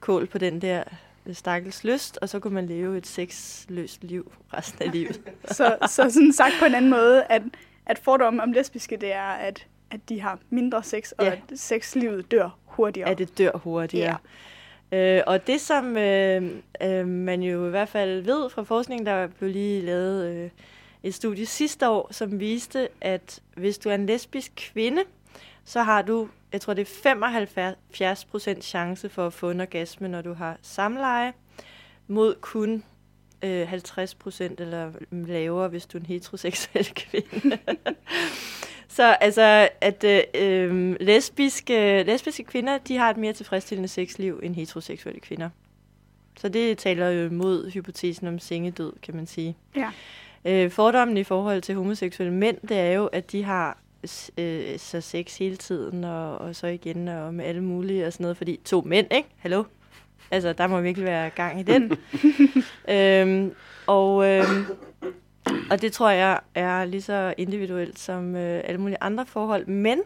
kål på den der øh, stakkels lyst, og så kunne man leve et sexløst liv resten af livet. Så, så sådan sagt på en anden måde, at, at fordommen om lesbiske, det er, at, at de har mindre sex, og Ja. at sexlivet dør hurtigere. at det dør hurtigere. Øh, og det, som øh, øh, man jo i hvert fald ved fra forskningen, der blev lige lavet øh, et studie sidste år, som viste, at hvis du er en lesbisk kvinde, så har du, jeg tror det er 75 procent chance for at få en orgasme, når du har samleje, mod kun øh, 50 procent eller lavere, hvis du er en heteroseksuel kvinde. Så altså, at øh, øh, lesbiske, lesbiske kvinder, de har et mere tilfredsstillende sexliv end heteroseksuelle kvinder. Så det taler jo mod hypotesen om sengedød, kan man sige. Ja. Øh, fordommen i forhold til homoseksuelle mænd, det er jo, at de har øh, så sex hele tiden, og, og så igen, og med alle mulige og sådan noget, fordi to mænd, ikke? Hallo? Altså, der må virkelig være gang i den. øhm, og, øhm, og det tror jeg er lige så individuelt som øh, alle mulige andre forhold. Men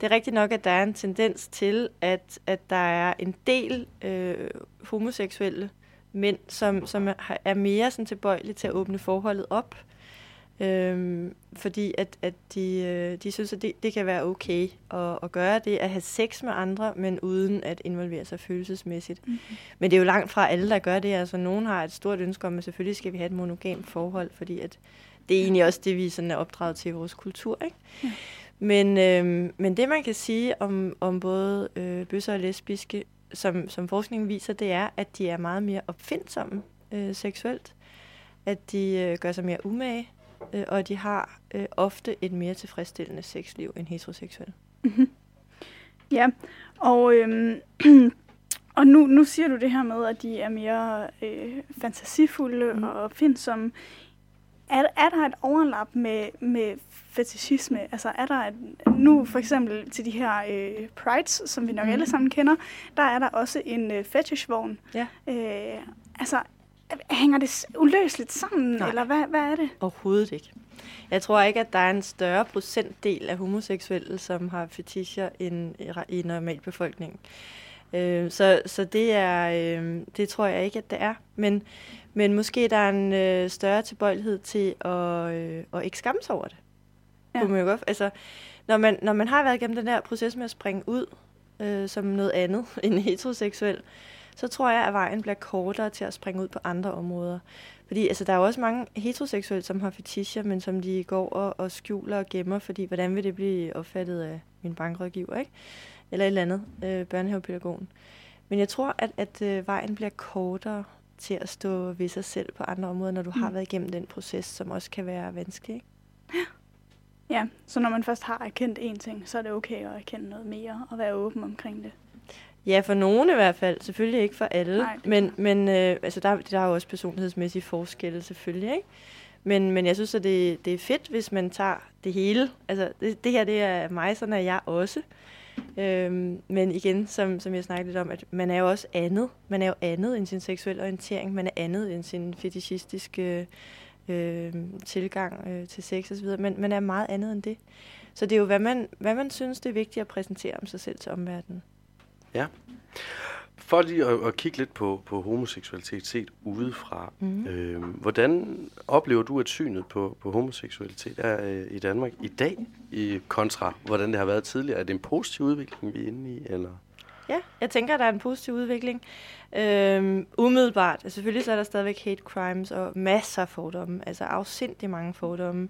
det er rigtigt nok, at der er en tendens til, at, at der er en del øh, homoseksuelle mænd, som, som er- er mere sådan tilbøjelige til at åbne forholdet op. Øhm, fordi at, at de, øh, de synes, at det, det kan være okay at, at gøre det, at have sex med andre, men uden at involvere sig følelsesmæssigt. Mhm. Men det er jo langt fra alle, der gør det. Altså, nogen har et stort ønske om, at selvfølgelig skal vi have et monogamt forhold, fordi at det er egentlig også det, vi sådan er opdraget til i vores kultur. Ikke? Men, øhm, men det, man kan sige om, om både øh, bøsser og lesbiske, som, som forskningen viser, det er, at de er meget mere opfindsomme øh, seksuelt. At de øh, gør sig mere umage, øh, og de har øh, ofte et mere tilfredsstillende sexliv end heteroseksuelle. Ja, og, øhm, og nu, nu siger du det her med, at de er mere øh, fantasifulde mm. og opfindsomme. Er, er der et overlap med, med fetishisme? Altså er der et, nu for eksempel til de her øh, prides, som vi nok Mhm. alle sammen kender, der er der også en øh, fetishvogn. Ja. Øh, altså hænger det uløseligt sammen, Nej. eller hvad, hvad er det? Overhovedet ikke. Jeg tror ikke, at der er en større procentdel af homoseksuelle, som har fetischer end i i normalbefolkningen. Øh, så, så det er, øh, det tror jeg ikke, at det er. Men, men måske der er en øh, større tilbøjelighed til at, øh, at ikke skamme sig over det. Ja. Man jo godt, altså, når, man, når man har været igennem den der proces med at springe ud øh, som noget andet end heteroseksuel, så tror jeg, at vejen bliver kortere til at springe ud på andre områder. Fordi altså, der er jo også mange heteroseksuelle, som har fetischer, men som de går og, og skjuler og gemmer, fordi hvordan vil det blive opfattet af min bankrådgiver, ikke? Eller et eller andet, øh, børnehavepædagogen. Men jeg tror, at, at øh, vejen bliver kortere til at stå ved sig selv på andre områder, når du har Mm. været igennem den proces, som også kan være vanskelig. Ikke? Ja, så når man først har erkendt én ting, så er det okay at erkende noget mere og være åben omkring det. Ja, for nogen i hvert fald. Selvfølgelig ikke for alle. Nej, men men øh, altså der, der er jo også personlighedsmæssige forskelle selvfølgelig. Ikke? Men, men jeg synes, at det, det er fedt, hvis man tager det hele. Altså det, det her det er mig, sådan er jeg også. Øhm, men igen, som, som jeg snakkede lidt om, at man er jo også andet. Man er jo andet end sin seksuelle orientering. Man er andet end sin fetishistiske øh, tilgang øh, til sex osv. Men man er meget andet end det. Så det er jo, hvad man, hvad man synes, det er vigtigt at præsentere om sig selv til omverdenen. For lige at, at kigge lidt på, på homoseksualitet set udefra. Mhm. Øh, hvordan oplever du, at synet på, på homoseksualitet er øh, i Danmark i dag, i kontra hvordan det har været tidligere? Er det en positiv udvikling, vi er inde i? Eller? Ja, jeg tænker, at der er en positiv udvikling. Øhm, umiddelbart. Altså, selvfølgelig så er der stadigvæk hate crimes og masser af fordomme. Altså afsindig mange fordomme.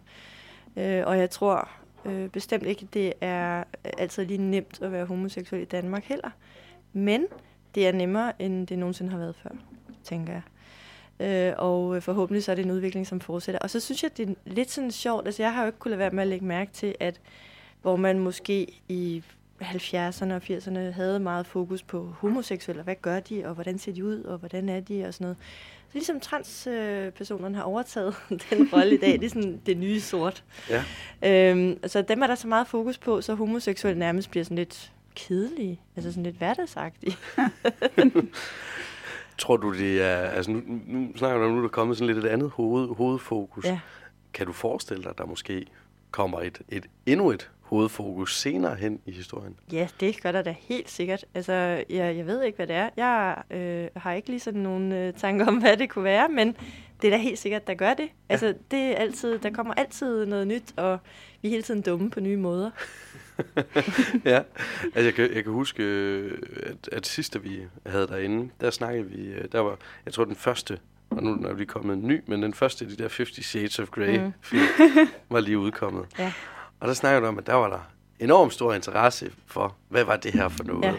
Øh, og jeg tror øh, bestemt ikke, det er øh, altid lige nemt at være homoseksuel i Danmark heller. Men det er nemmere, end det nogensinde har været før, tænker jeg. Øh, og øh, forhåbentlig så er det en udvikling, som fortsætter. Og så synes jeg, det er lidt sådan sjovt. Altså, jeg har jo ikke kunnet lade være med at lægge mærke til, at hvor man måske i 70'erne og 80'erne havde meget fokus på homoseksuelle, og hvad gør de, og hvordan ser de ud, og hvordan er de, og sådan noget. Så ligesom transpersonerne har overtaget den rolle i dag, det er sådan det nye sort. Ja. Øhm, så dem er der så meget fokus på, så homoseksuelle nærmest bliver sådan lidt kedelige, altså sådan lidt hverdagsagtige. Tror du, det er... Altså nu, nu snakker du om, nu er der kommet sådan lidt et andet hoved, hovedfokus. Ja. Kan du forestille dig, at der måske kommer et, et endnu et hovedfokus senere hen i historien? Ja, det gør der da helt sikkert. Altså, jeg, jeg ved ikke, hvad det er. Jeg øh, har ikke lige sådan nogle øh, tanker om, hvad det kunne være, men det er da helt sikkert, der gør det. Altså, det er altid, der kommer altid noget nyt, og vi er hele tiden dumme på nye måder. ja, altså jeg kan, jeg kan huske, øh, at, at sidst da vi havde derinde, der snakkede vi, øh, der var, jeg tror den første, og nu er vi kommet en ny, men den første af de der 50 Shades of Grey mm. film, var lige udkommet. Ja. Og der snakkede du om, at der var der enormt stor interesse for, hvad var det her for noget? Ja.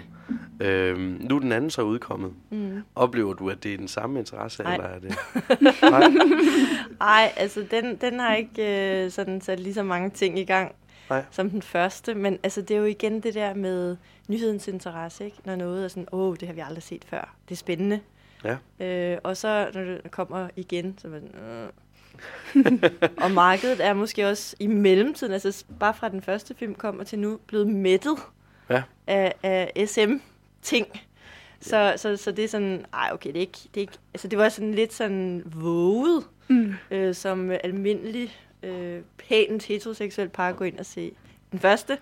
Øhm, nu er den anden så udkommet. Mm. Oplever du, at det er den samme interesse, Nej. eller er det? Nej. Ej, altså, den, den har ikke øh, sådan sat lige så mange ting i gang Nej. som den første. Men altså, det er jo igen det der med nyhedens interesse, ikke? Når noget er sådan, åh, det har vi aldrig set før. Det er spændende. Ja. Øh, og så, når det kommer igen, så man, øh. og markedet er måske også i mellemtiden, altså bare fra den første film kom og til nu, blevet mættet Ja. af, af SM-ting. Så, så, så det er sådan, ej okay, det er ikke, det er ikke, altså det var sådan lidt sådan våget, Mm. øh, som almindelig, øh, pænt heteroseksuel par at gå ind og se den første.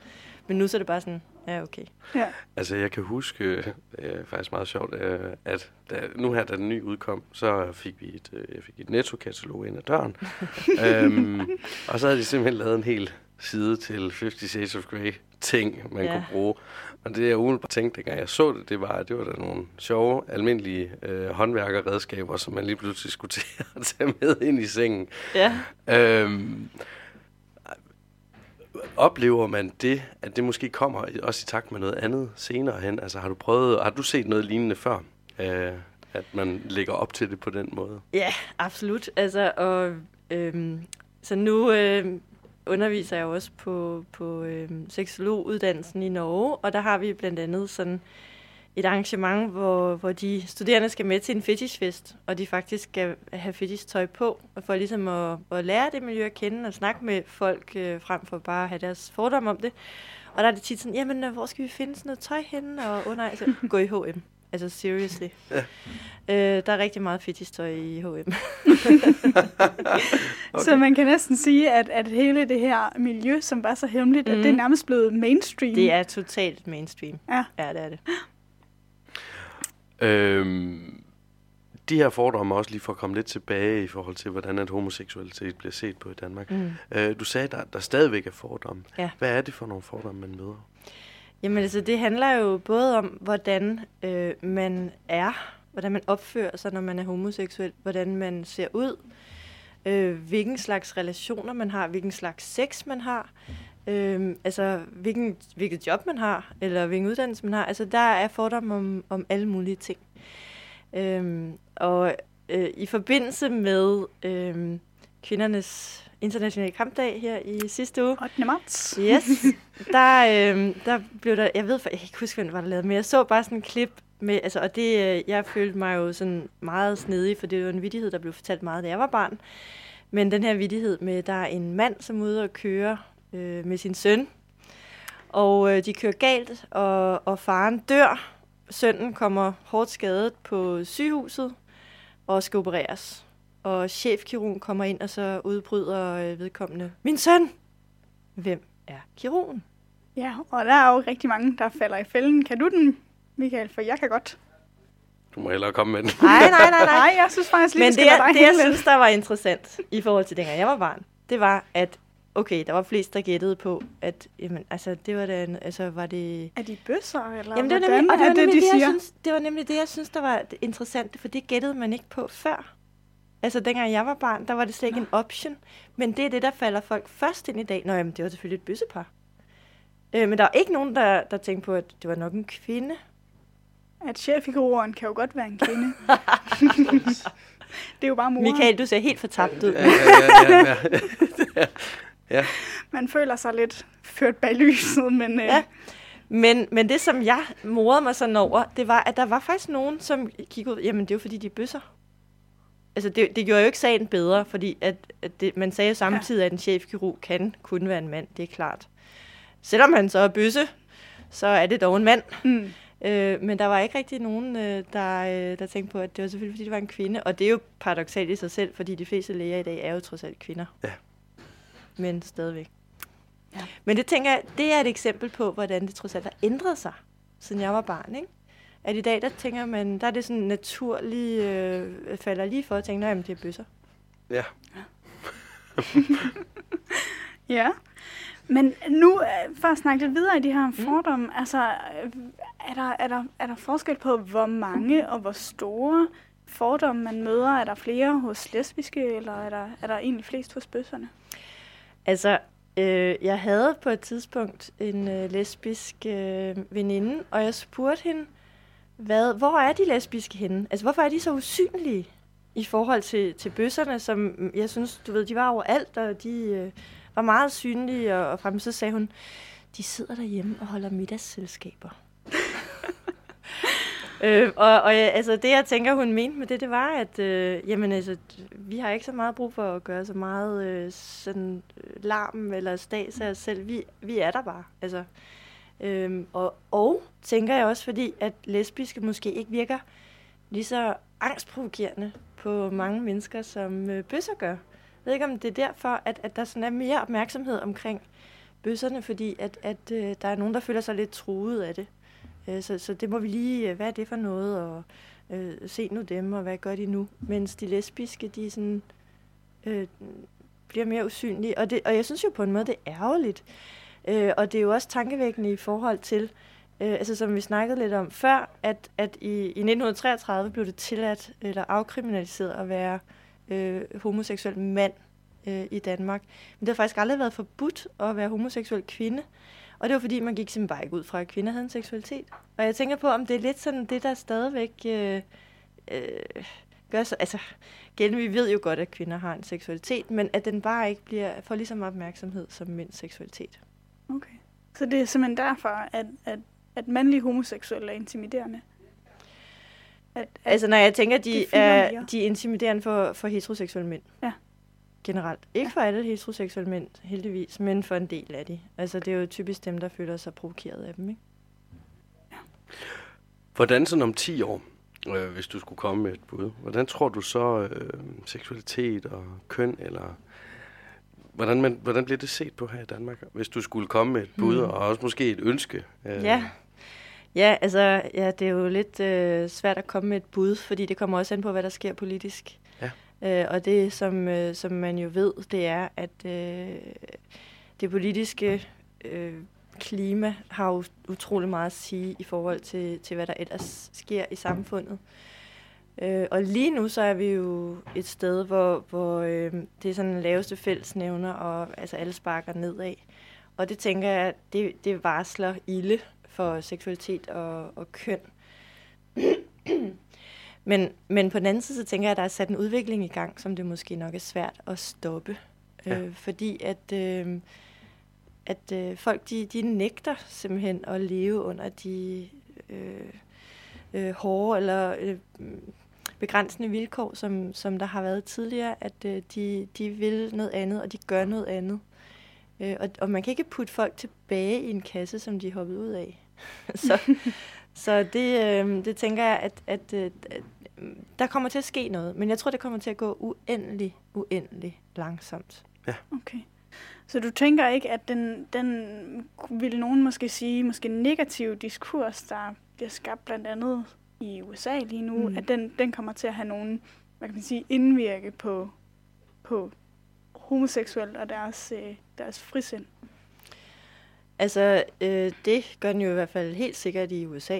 Men nu så er det bare sådan, ja okay. Ja. Altså, jeg kan huske, øh, det er faktisk meget sjovt, øh, at da, nu her, da den nye udkom, så fik vi et, øh, jeg fik et netto-katalog ind ad døren. øhm, og så havde de simpelthen lavet en hel side til 50 Shades of Grey ting, man Ja. kunne bruge. Og det, jeg umiddelbart tænkte, dengang jeg så det, det var, at det var der nogle sjove, almindelige øh, håndværkerredskaber, som man lige pludselig skulle til at tage med ind i sengen. Ja. Øhm, oplever man det, at det måske kommer også i takt med noget andet senere hen? Altså har du prøvet, har du set noget lignende før? Øh, at man lægger op til det på den måde? Ja, absolut. Altså, og, øhm, så nu øh, underviser jeg også på, på øh, seksologuddannelsen i Norge, og der har vi blandt andet sådan et arrangement, hvor, hvor de studerende skal med til en fetishfest, og de faktisk skal have fetishtøj på, for ligesom at, at lære det miljø at kende og snakke med folk, øh, frem for bare at have deres fordom om det. Og der er det tit sådan, jamen, øh, hvor skal vi finde sådan noget tøj henne? Og, oh nej, så gå i H&M. Altså, seriously. Ja. Øh, der er rigtig meget fetistøj i H&M. okay. Så man kan næsten sige, at, at hele det her miljø, som var så hemmeligt, mm. at det er mhm. nærmest blevet mainstream. Det er totalt mainstream. Ja, ja det er det. Øhm, de her fordomme også lige for at komme lidt tilbage i forhold til, hvordan at homoseksualitet bliver set på i Danmark. Mm. Øh, du sagde, der, der stadigvæk er fordomme. Ja. Hvad er det for nogle fordomme, man møder? Jamen altså, det handler jo både om, hvordan øh, man er, hvordan man opfører sig, når man er homoseksuel, hvordan man ser ud, øh, hvilken slags relationer man har, hvilken slags sex man har, øh, altså hvilken, hvilket job man har, eller hvilken uddannelse man har. Altså der er fordomme om, om alle mulige ting. Øh, og øh, i forbindelse med øh, kvindernes internationale kampdag her i sidste uge. 8. marts. Yes. Der, øh, der blev der, jeg ved, jeg kan ikke huske, hvem var der lavede, men jeg så bare sådan en klip med, altså, og det, øh, jeg følte mig jo sådan meget snedig, for det var en vidighed, der blev fortalt meget, da jeg var barn. Men den her vidighed med, der er en mand, som er ude og køre øh, med sin søn, og øh, de kører galt, og, og faren dør. Sønnen kommer hårdt skadet på sygehuset og skal opereres og chefkirurgen kommer ind, og så udbryder øh, vedkommende, min søn! Hvem er kirurgen? Ja, og der er jo rigtig mange, der falder i fælden. Kan du den, Michael? For jeg kan godt. Du må hellere komme med den. Nej, nej, nej, nej. nej jeg synes faktisk lige, Men det, jeg, det, jeg synes, der var interessant i forhold til dengang jeg var barn, det var, at okay, der var flest, der gættede på, at jamen, altså, det var den, altså, var det... Er de bøsser, eller jamen, det var nemlig, og det, var nemlig det, de det, jeg synes, det var nemlig det, jeg synes, der var interessant, for det gættede man ikke på før. Altså, dengang jeg var barn, der var det slet ikke Nå. en option. Men det er det, der falder folk først ind i dag. Nå, jamen, det var selvfølgelig et bøssepar. Øh, men der er ikke nogen, der, der tænkte på, at det var nok en kvinde. At cheffiguren kan jo godt være en kvinde. det er jo bare mor. Michael, du ser helt fortabt ud. ja, ja, ja, ja, ja. ja. Man føler sig lidt ført bag lyset, men... Øh... Ja. Men, men det, som jeg morede mig sådan over, det var, at der var faktisk nogen, som kiggede ud, jamen det er jo fordi, de er bøsser altså det, det gjorde jo ikke sagen bedre, fordi at, at det, man sagde samtidig, ja. at en chefkirurg kan kun være en mand, det er klart. Selvom han så er bøsse, så er det dog en mand. Mm. Øh, men der var ikke rigtig nogen, øh, der, øh, der tænkte på, at det var selvfølgelig, fordi det var en kvinde. Og det er jo paradoxalt i sig selv, fordi de fleste læger i dag er jo trods alt kvinder. Ja. Men stadigvæk. Ja. Men det tænker jeg, det er et eksempel på, hvordan det trods alt har ændret sig, siden jeg var barn. Ikke? At i dag, der tænker man, der er det sådan naturligt, øh, falder lige for at tænke, at det er bøsser. Ja. ja. Men nu, øh, for at snakke lidt videre i de her mm. fordomme, mm. altså, øh, er der, er, der, er der forskel på, hvor mange og hvor store fordomme man møder? Er der flere hos lesbiske, eller er der, er der egentlig flest hos bøsserne? Altså, øh, jeg havde på et tidspunkt en øh, lesbisk øh, veninde, og jeg spurgte hende, hvad, hvor er de lesbiske henne? Altså, hvorfor er de så usynlige i forhold til, til bøsserne, som jeg synes, du ved, de var overalt, og de øh, var meget synlige, og, og frem så sagde hun, de sidder derhjemme og holder middagsselskaber. øh, og, og altså, det, jeg tænker, hun mente med det, det var, at øh, jamen, altså, vi har ikke så meget brug for at gøre så meget øh, sådan, øh, larm eller stas af os selv. Vi, vi er der bare. Altså, øh, og, og tænker jeg også, fordi at lesbiske måske ikke virker lige så angstprovokerende på mange mennesker, som øh, bøsser gør. Jeg ved ikke, om det er derfor, at, at der sådan er mere opmærksomhed omkring bøsserne, fordi at, at øh, der er nogen, der føler sig lidt truet af det. Øh, så, så det må vi lige, øh, hvad er det for noget, og øh, se nu dem, og hvad gør de nu? Mens de lesbiske, de sådan, øh, bliver mere usynlige. Og, det, og jeg synes jo på en måde, det er ærgerligt, Øh, og det er jo også tankevækkende i forhold til, øh, altså som vi snakkede lidt om før, at, at i, i 1933 blev det tilladt eller afkriminaliseret at være øh, homoseksuel mand øh, i Danmark. Men det har faktisk aldrig været forbudt at være homoseksuel kvinde. Og det var fordi, man gik simpelthen bare ikke ud fra, at kvinder havde en seksualitet. Og jeg tænker på, om det er lidt sådan det, der stadigvæk øh, øh, gør så... Altså, igen, vi ved jo godt, at kvinder har en seksualitet, men at den bare ikke bliver får lige så meget opmærksomhed som mænds seksualitet. Okay. Så det er simpelthen derfor, at, at, at mandlige homoseksuelle er intimiderende? At, at altså, når jeg tænker, de, de er, de er intimiderende for, for heteroseksuelle mænd. Ja. Generelt. Ikke for alle heteroseksuelle mænd, heldigvis, men for en del af de. Altså, det er jo typisk dem, der føler sig provokeret af dem, ikke? Ja. Hvordan sådan om 10 år, øh, hvis du skulle komme med et bud, hvordan tror du så øh, seksualitet og køn, eller hvordan, man, hvordan bliver det set på her i Danmark, hvis du skulle komme med et bud, mm. og også måske et ønske? Øh, ja, Ja, altså, ja, det er jo lidt øh, svært at komme med et bud, fordi det kommer også an på, hvad der sker politisk. Øh, og det, som, øh, som man jo ved, det er, at øh, det politiske øh, klima har jo utrolig meget at sige i forhold til, til hvad der ellers sker i samfundet. Øh, og lige nu så er vi jo et sted, hvor, hvor øh, det er sådan den laveste fællesnævner, og altså alle sparker nedad. Og det tænker jeg, det, det varsler ilde for seksualitet og, og køn men, men på den anden side, så tænker jeg, at der er sat en udvikling i gang, som det måske nok er svært at stoppe. Ja. Øh, fordi at, øh, at øh, folk, de, de nægter simpelthen at leve under de øh, øh, hårde eller øh, begrænsende vilkår, som, som der har været tidligere, at øh, de, de vil noget andet, og de gør noget andet. Øh, og, og man kan ikke putte folk tilbage i en kasse, som de er hoppet ud af. så, så det, øh, det tænker jeg, at, at, at, at der kommer til at ske noget. Men jeg tror, det kommer til at gå uendelig, uendelig langsomt. Ja. Okay. Så du tænker ikke, at den, den vil nogen måske sige, måske negativ diskurs, der bliver skabt blandt andet i USA lige nu, mm. at den, den kommer til at have nogen, hvad kan man sige, indvirke på, på homoseksuelle og deres, øh, deres frisind? Altså, øh, det gør den jo i hvert fald helt sikkert i USA.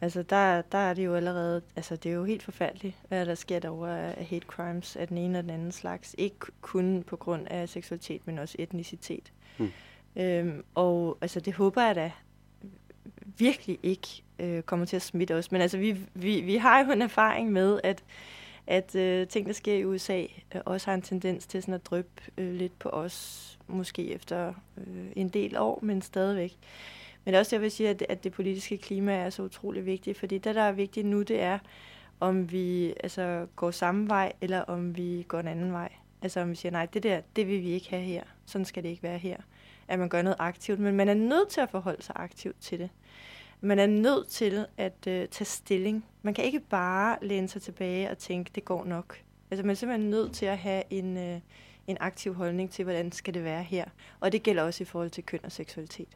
Altså, der, der er det jo allerede, altså, det er jo helt forfærdeligt, hvad der sker derovre af hate crimes af den ene og den anden slags. Ikke kun på grund af seksualitet, men også etnicitet. Hmm. Øhm, og altså, det håber jeg da virkelig ikke øh, kommer til at smitte os. Men altså, vi, vi, vi har jo en erfaring med, at at øh, ting, der sker i USA, øh, også har en tendens til sådan at dryppe øh, lidt på os, måske efter øh, en del år, men stadigvæk. Men også jeg vil sige, at, at det politiske klima er så utrolig vigtigt, fordi det, der er vigtigt nu, det er, om vi altså, går samme vej, eller om vi går en anden vej. Altså om vi siger, nej, det der, det vil vi ikke have her. Sådan skal det ikke være her. At man gør noget aktivt, men man er nødt til at forholde sig aktivt til det. Man er nødt til at øh, tage stilling. Man kan ikke bare læne sig tilbage og tænke, det går nok. Altså man er simpelthen nødt til at have en, øh, en aktiv holdning til, hvordan skal det være her. Og det gælder også i forhold til køn og seksualitet.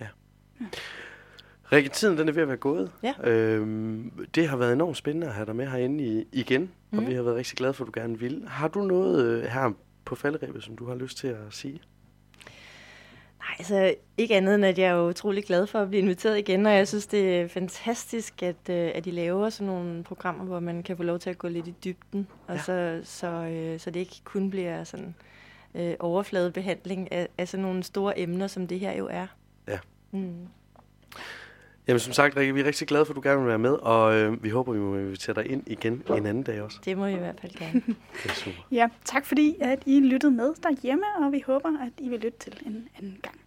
Ja. ja. Rikke, tiden den er ved at være gået. Ja. Øhm, det har været enormt spændende at have dig med herinde i, igen, mm. og mhm. vi har været rigtig glade for, at du gerne vil. Har du noget øh, her på falderæbet, som du har lyst til at sige? Nej, altså ikke andet end, at jeg er utrolig glad for at blive inviteret igen, og jeg synes, det er fantastisk, at, øh, at I laver sådan nogle programmer, hvor man kan få lov til at gå lidt i dybden, og ja. så, så, øh, så det ikke kun bliver sådan øh, overfladebehandling af, af sådan nogle store emner, som det her jo er. Ja. Mm. Jamen som sagt, Rikke, vi er rigtig glade for, at du gerne vil være med, og øh, vi håber, vi må invitere dig ind igen en anden dag også. Det må I i hvert fald gerne. det er super. Ja, tak fordi at I lyttede med derhjemme, og vi håber, at I vil lytte til en anden gang.